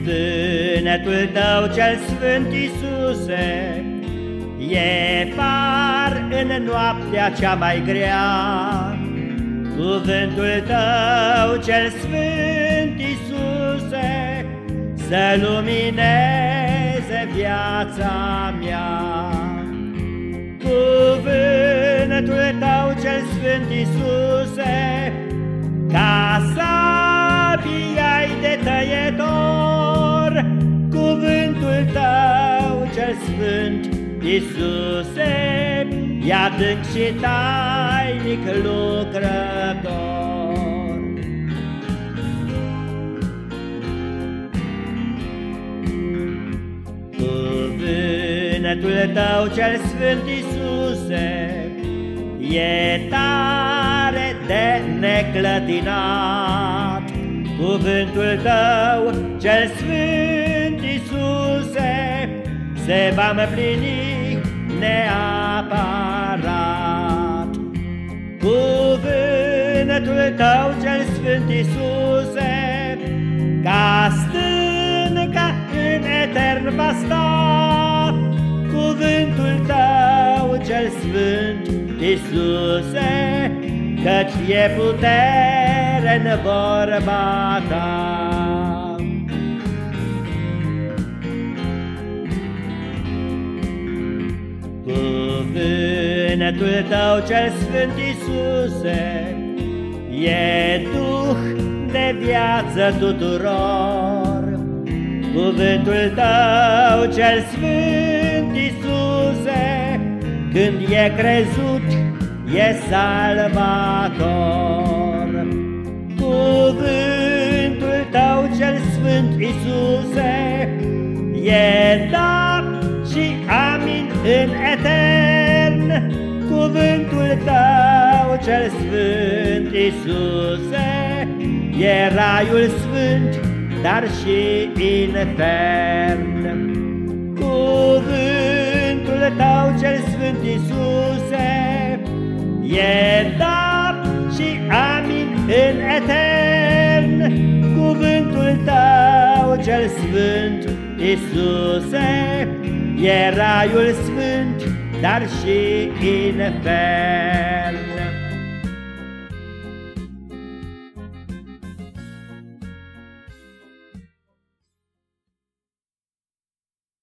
Cuvântul tău cel sfânt, Iisuse, E far în noaptea cea mai grea. Cuvântul tău cel sfânt, Iisuse, Să lumineze viața mea. Cuvântul tău cel sfânt, Iisuse, cel sfânt, Iisuse, e adânc și tainic lucrător. Cuvântul tău cel sfânt, Iisuse, e tare de neclătinat. Cuvântul tău cel sfânt, Iisuse, se va împlini neapărat. Cuvântul tău cel sfânt, Iisuse, ca stânca în etern va sta. Cuvântul tău cel sfânt, Iisuse, căci e putere în vorba ta. Cuvântul tău cel sfânt, Iisuse, E duh de viață tuturor. Cuvântul tău cel sfânt, Iisuse, Când e crezut, e salvator. Cuvântul tău cel sfânt, Iisuse, E da și amin în etern, cuvântul tău cel sfânt, Iisuse, e raiul sfânt, dar și infern. Cuvântul tău cel sfânt, Iisuse, e da și amin în etern, cuvântul tău cel sfânt, Iisuse, E raiul sfânt, dar și infern.